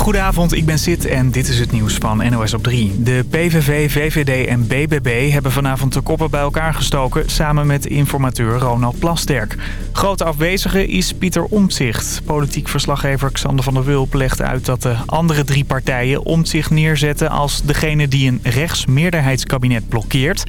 Goedenavond, ik ben Sid en dit is het nieuws van NOS op 3. De PVV, VVD en BBB hebben vanavond de koppen bij elkaar gestoken... samen met informateur Ronald Plasterk. Grote afwezige is Pieter Omtzigt. Politiek verslaggever Xander van der Wulp legt uit dat de andere drie partijen... Omtzigt neerzetten als degene die een rechtsmeerderheidskabinet blokkeert.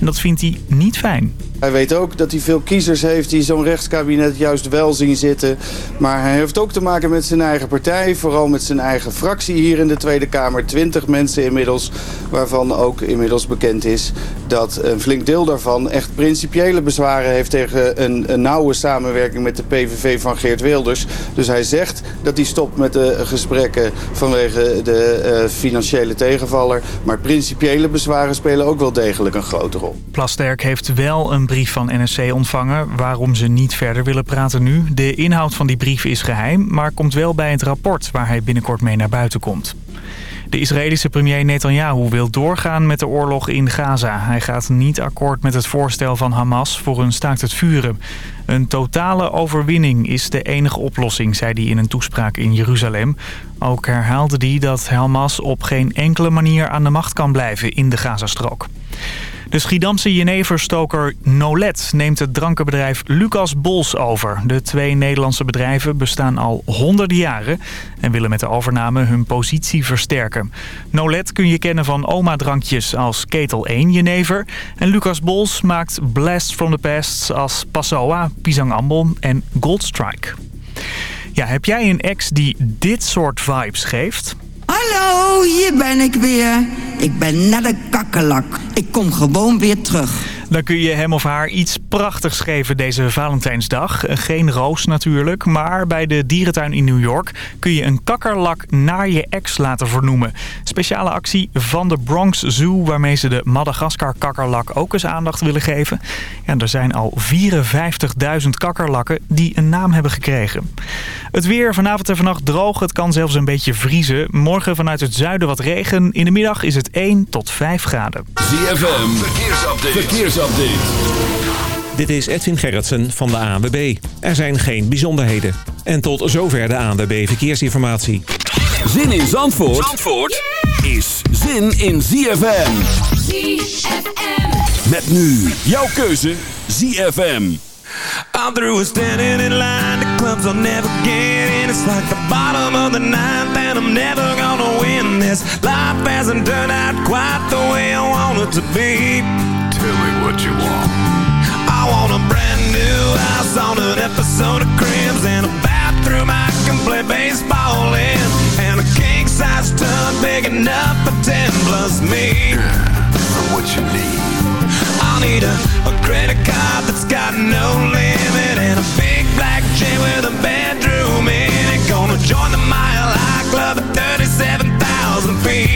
En dat vindt hij niet fijn. Hij weet ook dat hij veel kiezers heeft die zo'n rechtskabinet juist wel zien zitten. Maar hij heeft ook te maken met zijn eigen partij. Vooral met zijn eigen fractie hier in de Tweede Kamer. Twintig mensen inmiddels. Waarvan ook inmiddels bekend is dat een flink deel daarvan echt principiële bezwaren heeft tegen een, nauwe samenwerking met de PVV van Geert Wilders. Dus hij zegt dat hij stopt met de gesprekken vanwege de uh, financiële tegenvaller. Maar principiële bezwaren spelen ook wel degelijk een grote rol. Plasterk heeft wel een brief van NSC ontvangen waarom ze niet verder willen praten nu. De inhoud van die brief is geheim, maar komt wel bij het rapport waar hij binnenkort mee naar buiten komt. De Israëlische premier Netanyahu wil doorgaan met de oorlog in Gaza. Hij gaat niet akkoord met het voorstel van Hamas voor een staakt het vuren. Een totale overwinning is de enige oplossing, zei hij in een toespraak in Jeruzalem. Ook herhaalde hij dat Hamas op geen enkele manier aan de macht kan blijven in de Gazastrook. De Schiedamse jeneverstoker Nolet neemt het drankenbedrijf Lucas Bols over. De twee Nederlandse bedrijven bestaan al honderden jaren... en willen met de overname hun positie versterken. Nolet kun je kennen van oma-drankjes als Ketel 1 jenever... en Lucas Bols maakt Blast from the Past als Passoa, Pisang Ambon en Goldstrike. Ja, heb jij een ex die dit soort vibes geeft... Hallo, hier ben ik weer. Ik ben net een kakkelak. Ik kom gewoon weer terug. Dan kun je hem of haar iets prachtigs geven deze Valentijnsdag. Geen roos natuurlijk, maar bij de dierentuin in New York... kun je een kakkerlak naar je ex laten vernoemen. Speciale actie van de Bronx Zoo... waarmee ze de Madagaskar kakkerlak ook eens aandacht willen geven. Ja, er zijn al 54.000 kakkerlakken die een naam hebben gekregen. Het weer vanavond en vannacht droog. Het kan zelfs een beetje vriezen. Morgen vanuit het zuiden wat regen. In de middag is het 1 tot 5 graden. ZFM, verkeersupdate. Verkeersupdate. Dit is Edwin Gerritsen van de ANWB. Er zijn geen bijzonderheden. En tot zover de ANWB Verkeersinformatie. Zin in Zandvoort, Zandvoort is zin in ZFM. ZFM. Met nu jouw keuze ZFM. I'm through with standing in line The clubs I'll never get in It's like the bottom of the ninth And I'm never gonna win this Life hasn't turned out quite the way I want it to be what you want. I want a brand new house On an episode of Cribs And a bathroom I can play baseball in. And a king-size tub Big enough for ten plus me. Yeah, what you need. I'll need a, a credit card that's got no limit And a big black chain with a bedroom in it. Gonna join the Mile High Club at 37,000 feet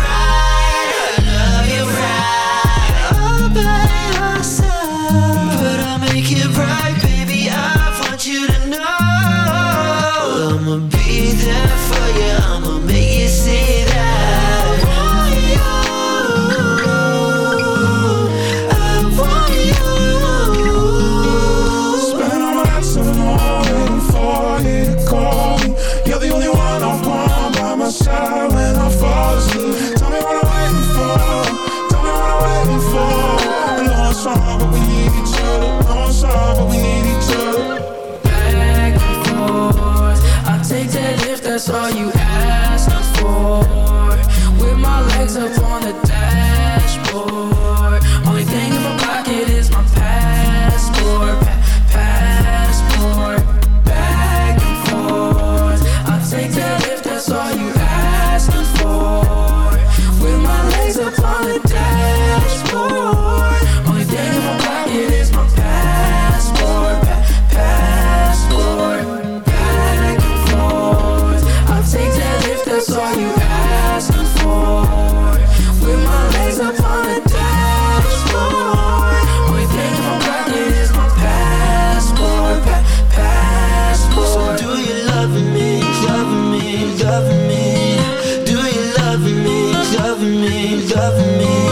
love me, love me.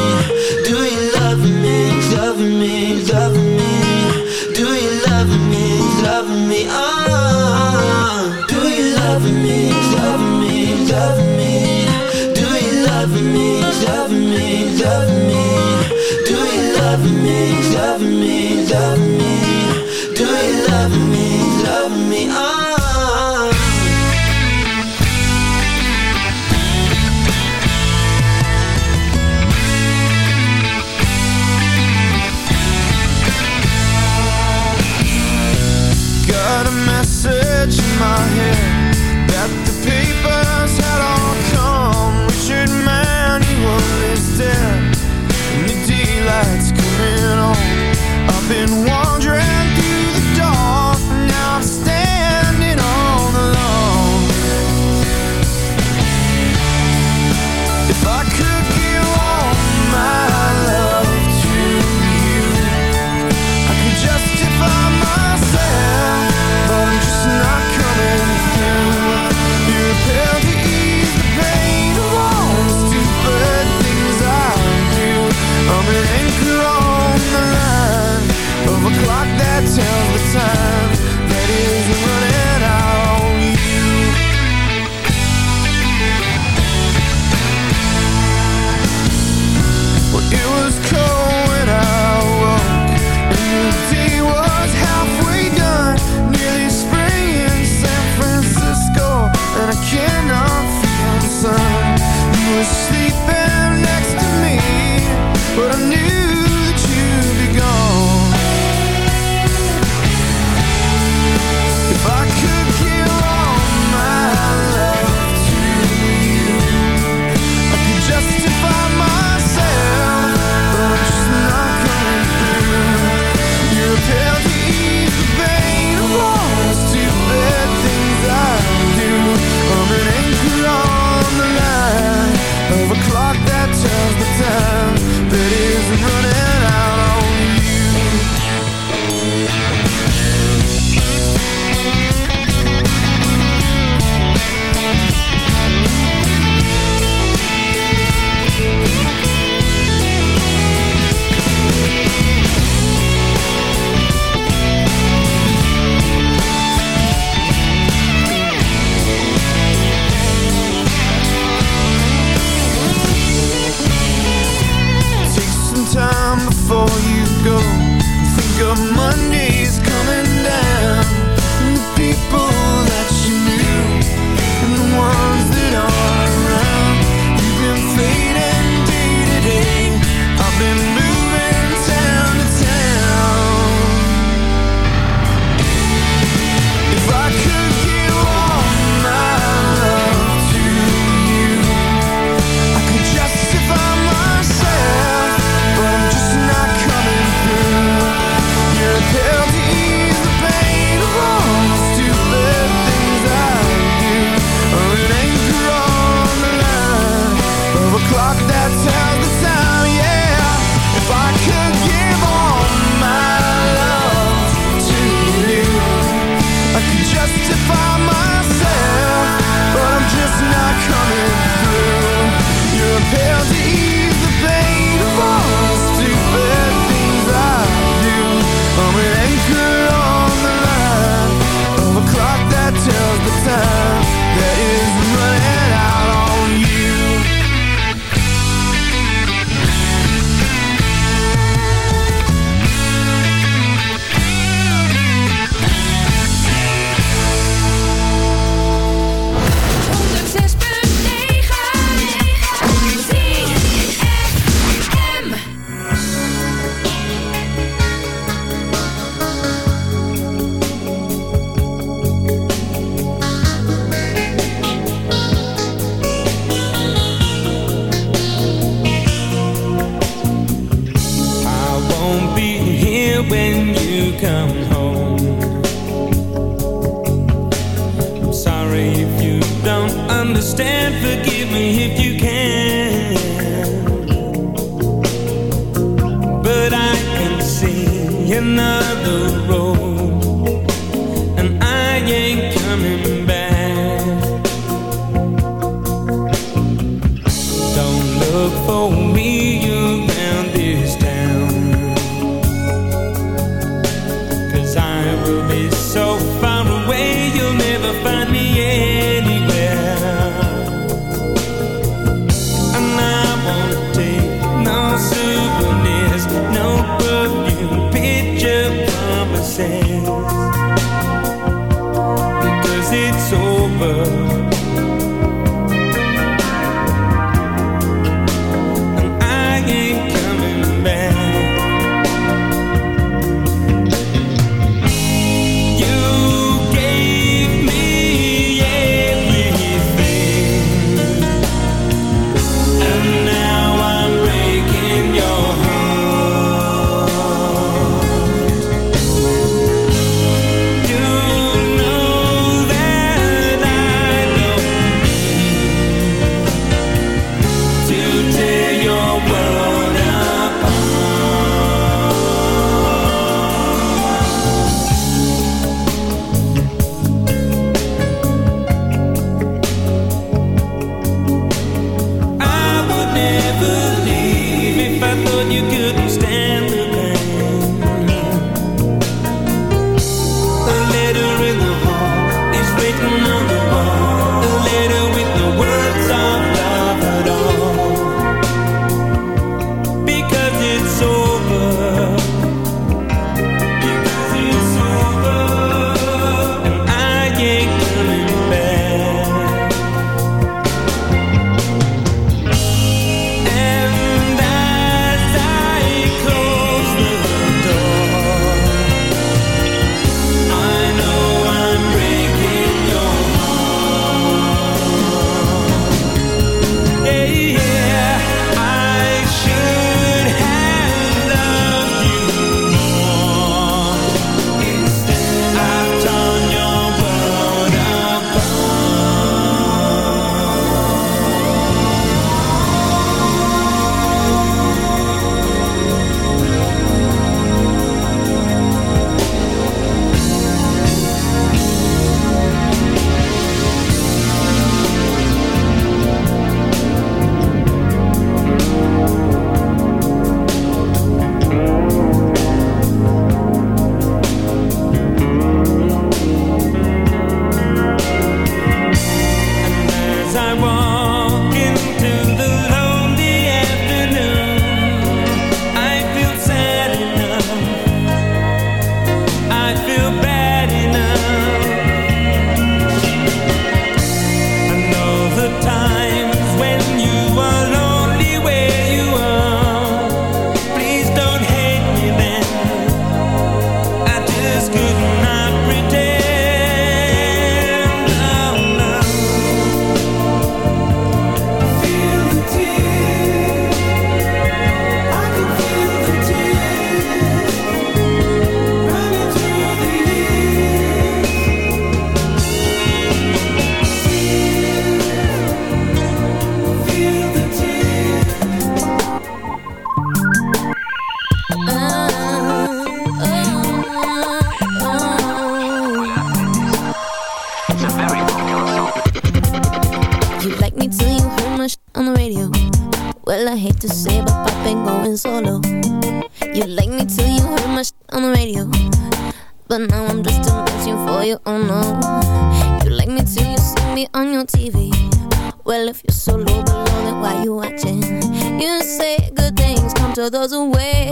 those away.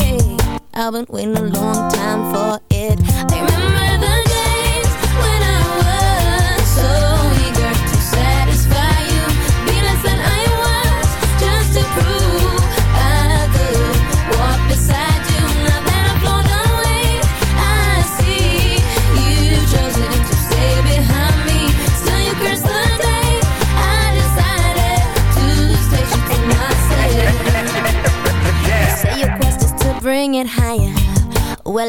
I've been waiting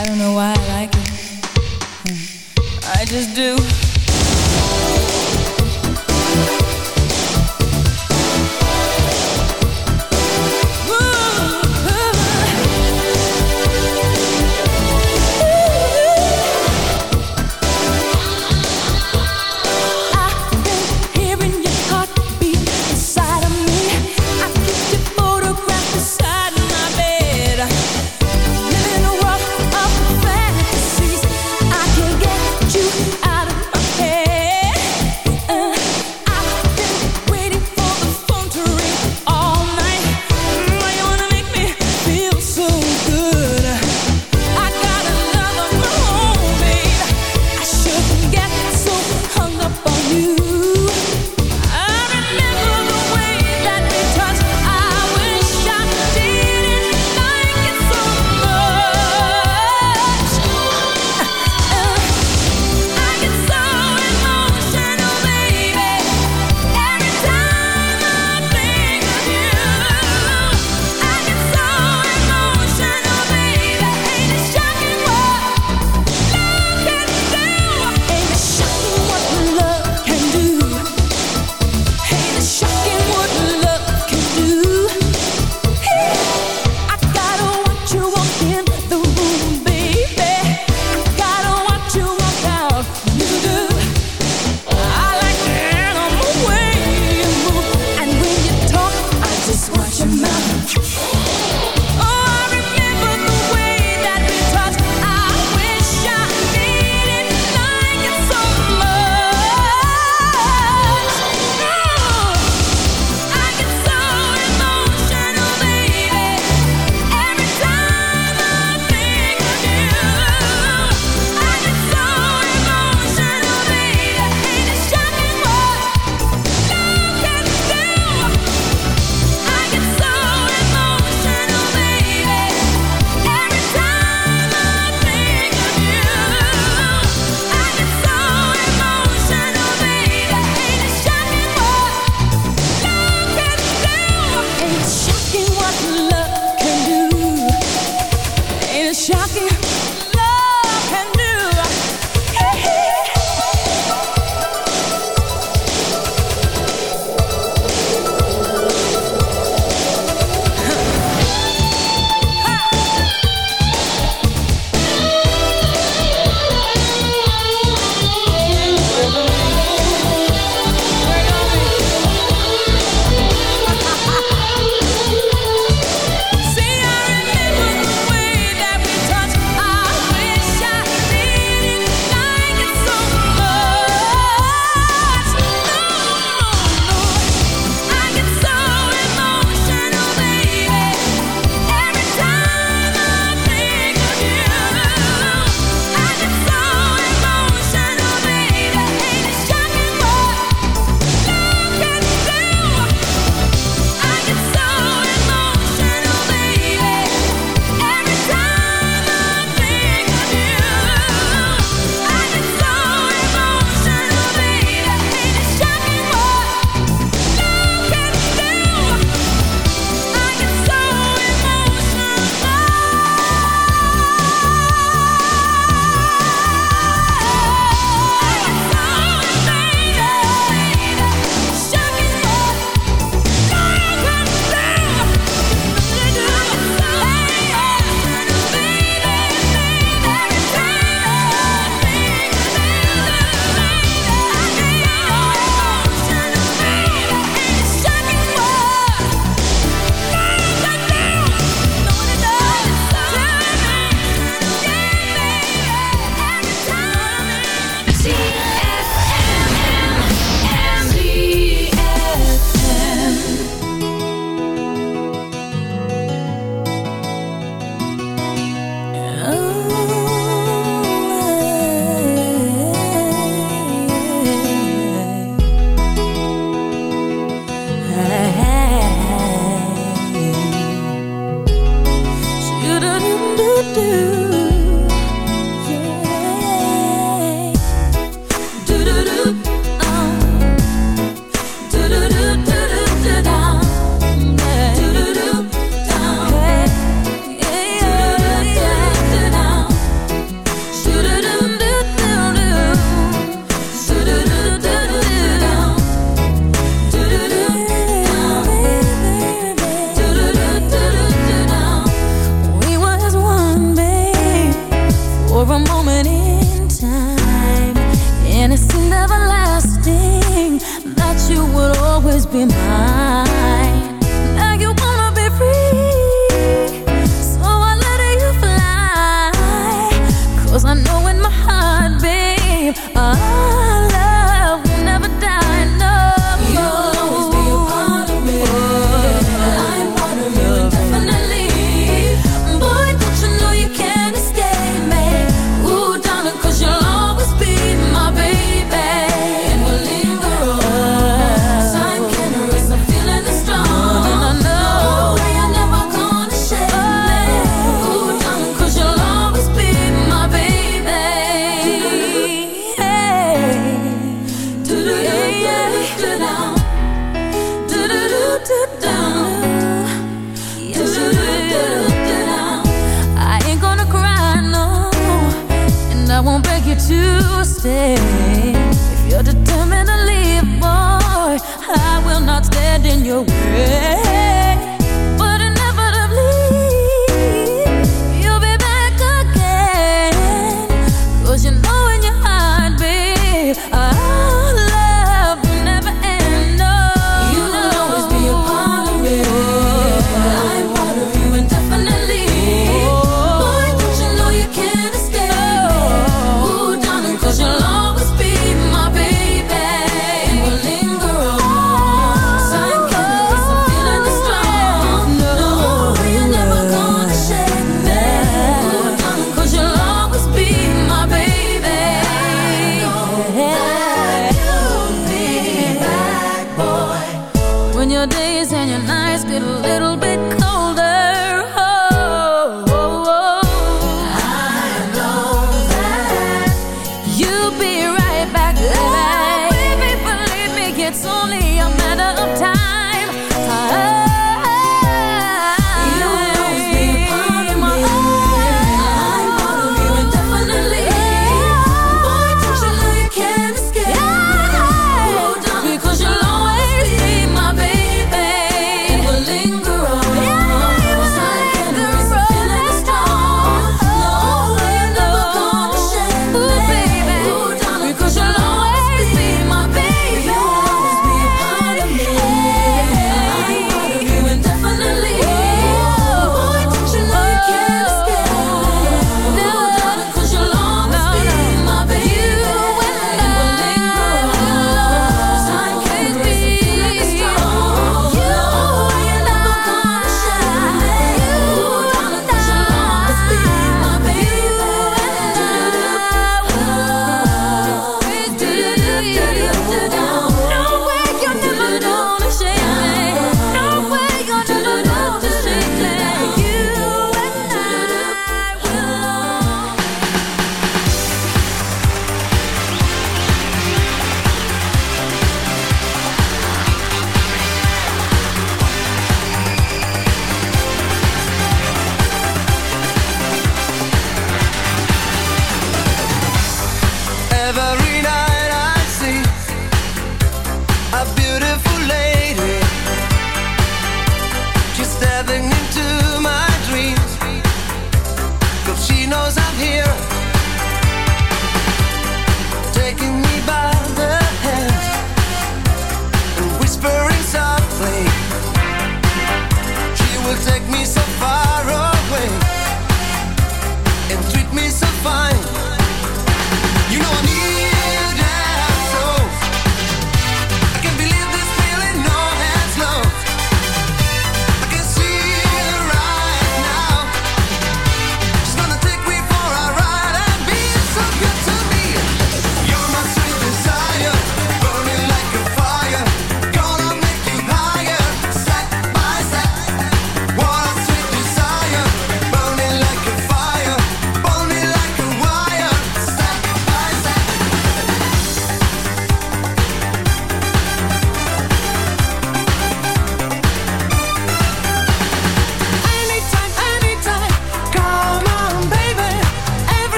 I don't know why I like it. I just do.